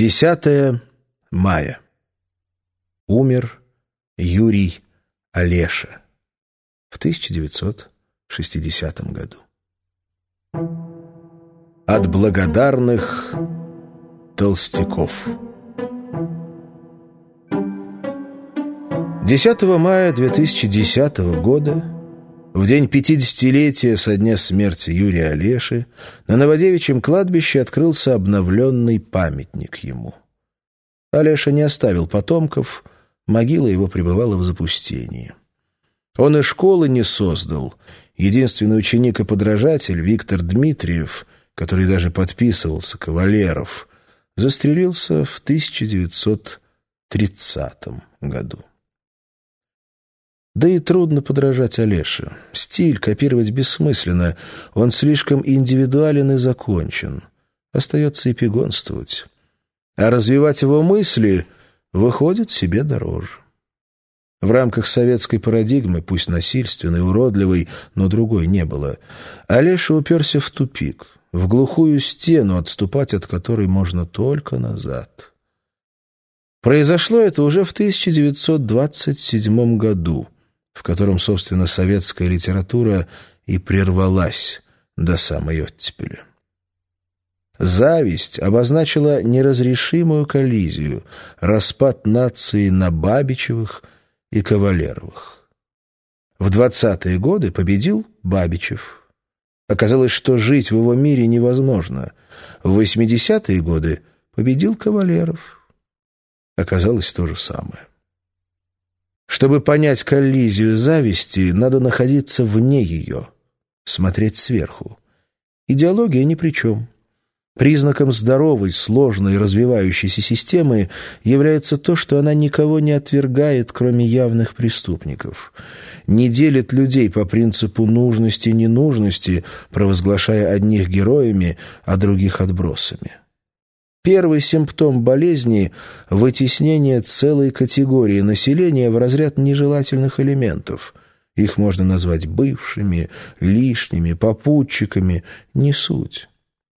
10 мая. Умер Юрий Олеша в 1960 году. От благодарных толстяков. 10 мая 2010 года, в день 50-летия со дня смерти Юрия Олеши, на Новодевичьем кладбище открылся обновленный памятник ему. Олеша не оставил потомков, могила его пребывала в запустении. Он и школы не создал. Единственный ученик и подражатель Виктор Дмитриев — который даже подписывался Кавалеров, застрелился в 1930 году. Да и трудно подражать Олеше. Стиль копировать бессмысленно, он слишком индивидуален и закончен. Остается эпигонствовать. А развивать его мысли выходит себе дороже. В рамках советской парадигмы, пусть насильственной, уродливой, но другой не было, Олеша уперся в тупик — в глухую стену, отступать от которой можно только назад. Произошло это уже в 1927 году, в котором, собственно, советская литература и прервалась до самой оттепели. Зависть обозначила неразрешимую коллизию, распад нации на Бабичевых и Кавалеровых. В 20-е годы победил Бабичев – Оказалось, что жить в его мире невозможно. В 80-е годы победил Кавалеров. Оказалось то же самое. Чтобы понять коллизию зависти, надо находиться вне ее, смотреть сверху. Идеология ни при чем. Признаком здоровой, сложной, развивающейся системы является то, что она никого не отвергает, кроме явных преступников, не делит людей по принципу нужности и ненужности, провозглашая одних героями, а других отбросами. Первый симптом болезни – вытеснение целой категории населения в разряд нежелательных элементов. Их можно назвать бывшими, лишними, попутчиками – не суть.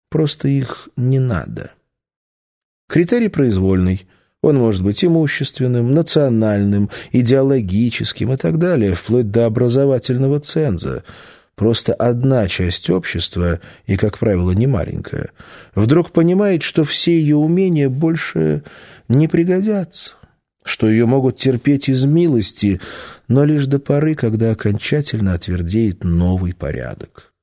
Просто их не надо. Критерий произвольный. Он может быть имущественным, национальным, идеологическим и так далее, вплоть до образовательного ценза. Просто одна часть общества, и, как правило, не маленькая, вдруг понимает, что все ее умения больше не пригодятся, что ее могут терпеть из милости, но лишь до поры, когда окончательно отвердеет новый порядок.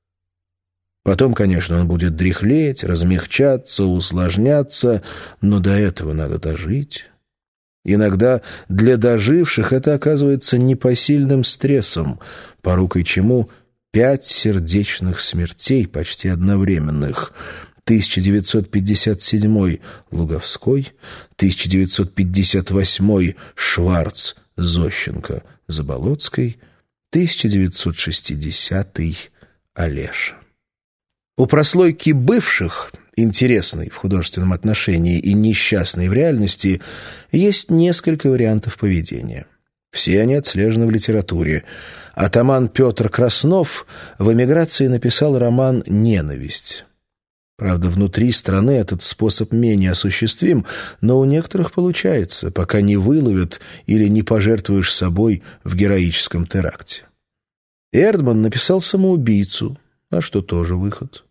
Потом, конечно, он будет дряхлеть, размягчаться, усложняться, но до этого надо дожить. Иногда для доживших это оказывается непосильным стрессом, порукой чему пять сердечных смертей почти одновременных. 1957 Луговской, 1958 Шварц, Зощенко, Заболоцкой, 1960 Олеша. У прослойки бывших, интересной в художественном отношении и несчастной в реальности, есть несколько вариантов поведения. Все они отслежены в литературе. Атаман Петр Краснов в эмиграции написал роман «Ненависть». Правда, внутри страны этот способ менее осуществим, но у некоторых получается, пока не выловят или не пожертвуешь собой в героическом теракте. Эрдман написал «Самоубийцу», а что тоже выход.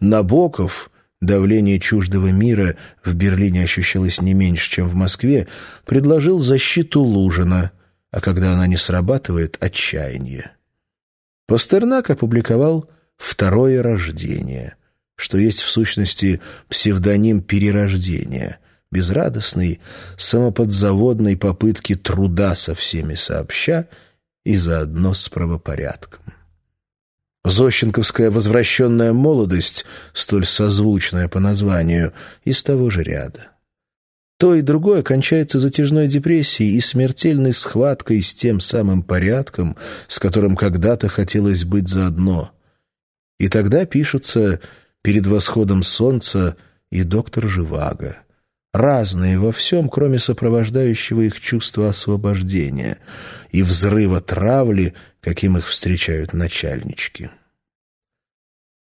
Набоков, давление чуждого мира в Берлине ощущалось не меньше, чем в Москве, предложил защиту Лужина, а когда она не срабатывает — отчаяние. Пастернак опубликовал «Второе рождение», что есть в сущности псевдоним перерождения, безрадостной, самоподзаводной попытки труда со всеми сообща и заодно с правопорядком. Зощенковская «Возвращенная молодость», столь созвучная по названию, из того же ряда. То и другое кончается затяжной депрессией и смертельной схваткой с тем самым порядком, с которым когда-то хотелось быть заодно. И тогда пишутся «Перед восходом солнца» и «Доктор Живаго». Разные во всем, кроме сопровождающего их чувства освобождения и взрыва травли — каким их встречают начальнички.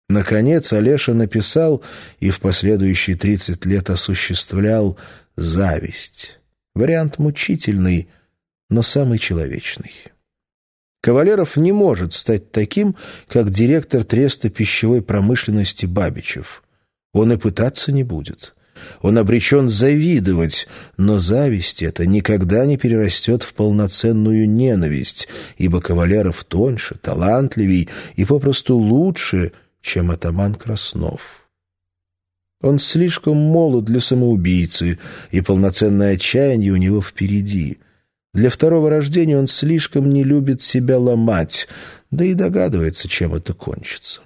Наконец Олеша написал и в последующие 30 лет осуществлял «Зависть». Вариант мучительный, но самый человечный. Кавалеров не может стать таким, как директор треста пищевой промышленности Бабичев. Он и пытаться не будет. Он обречен завидовать, но зависть эта никогда не перерастет в полноценную ненависть, ибо Кавалеров тоньше, талантливей и попросту лучше, чем атаман Краснов. Он слишком молод для самоубийцы, и полноценное отчаяние у него впереди. Для второго рождения он слишком не любит себя ломать, да и догадывается, чем это кончится.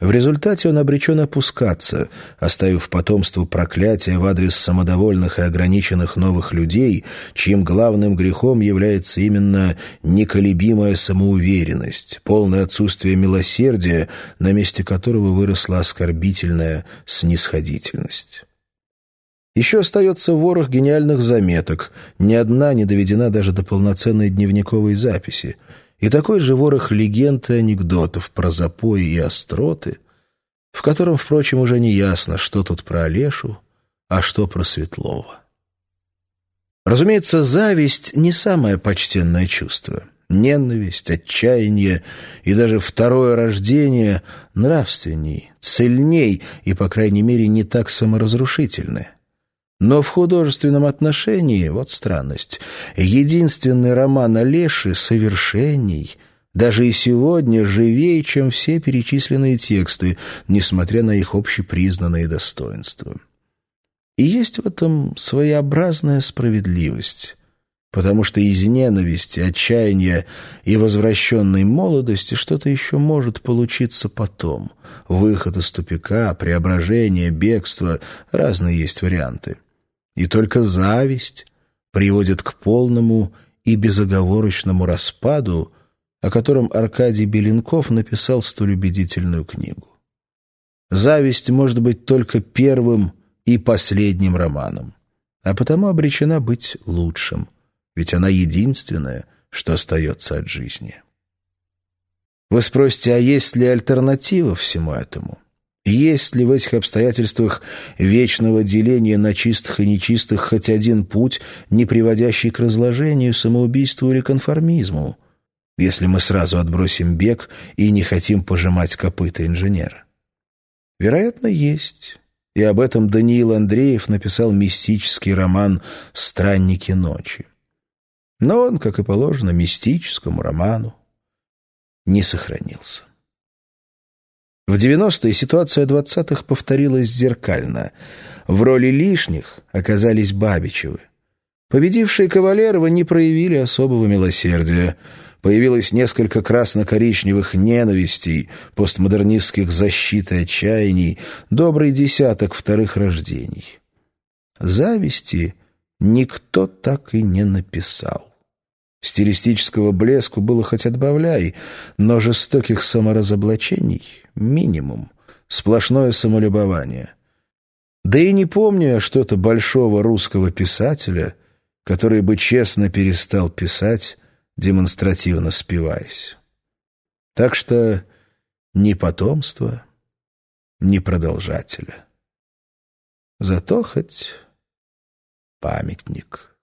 В результате он обречен опускаться, оставив потомству проклятие в адрес самодовольных и ограниченных новых людей, чьим главным грехом является именно неколебимая самоуверенность, полное отсутствие милосердия, на месте которого выросла оскорбительная снисходительность. Еще остается ворох гениальных заметок, ни одна не доведена даже до полноценной дневниковой записи — и такой же ворох легенд и анекдотов про запои и остроты, в котором, впрочем, уже не ясно, что тут про Олешу, а что про Светлова. Разумеется, зависть — не самое почтенное чувство. Ненависть, отчаяние и даже второе рождение нравственней, цельней и, по крайней мере, не так саморазрушительны. Но в художественном отношении, вот странность, единственный роман Олеши совершенней, даже и сегодня живее, чем все перечисленные тексты, несмотря на их общепризнанные достоинства. И есть в этом своеобразная справедливость, потому что из ненависти, отчаяния и возвращенной молодости что-то еще может получиться потом. Выход из тупика, преображение, бегство — разные есть варианты и только зависть приводит к полному и безоговорочному распаду, о котором Аркадий Беленков написал столь убедительную книгу. Зависть может быть только первым и последним романом, а потому обречена быть лучшим, ведь она единственная, что остается от жизни. Вы спросите, а есть ли альтернатива всему этому? Есть ли в этих обстоятельствах вечного деления на чистых и нечистых хоть один путь, не приводящий к разложению, самоубийству или конформизму, если мы сразу отбросим бег и не хотим пожимать копыта инженера? Вероятно, есть. И об этом Даниил Андреев написал мистический роман «Странники ночи». Но он, как и положено мистическому роману, не сохранился. В 90-е ситуация 20-х повторилась зеркально. В роли лишних оказались Бабичевы. Победившие Кавалеровы не проявили особого милосердия. Появилось несколько красно-коричневых ненавистей, постмодернистских защит и отчаяний, добрый десяток вторых рождений. Зависти никто так и не написал. Стилистического блеску было хоть отбавляй, но жестоких саморазоблачений — минимум, сплошное самолюбование. Да и не помню я что-то большого русского писателя, который бы честно перестал писать, демонстративно спиваясь. Так что ни потомства, ни продолжателя. Зато хоть памятник.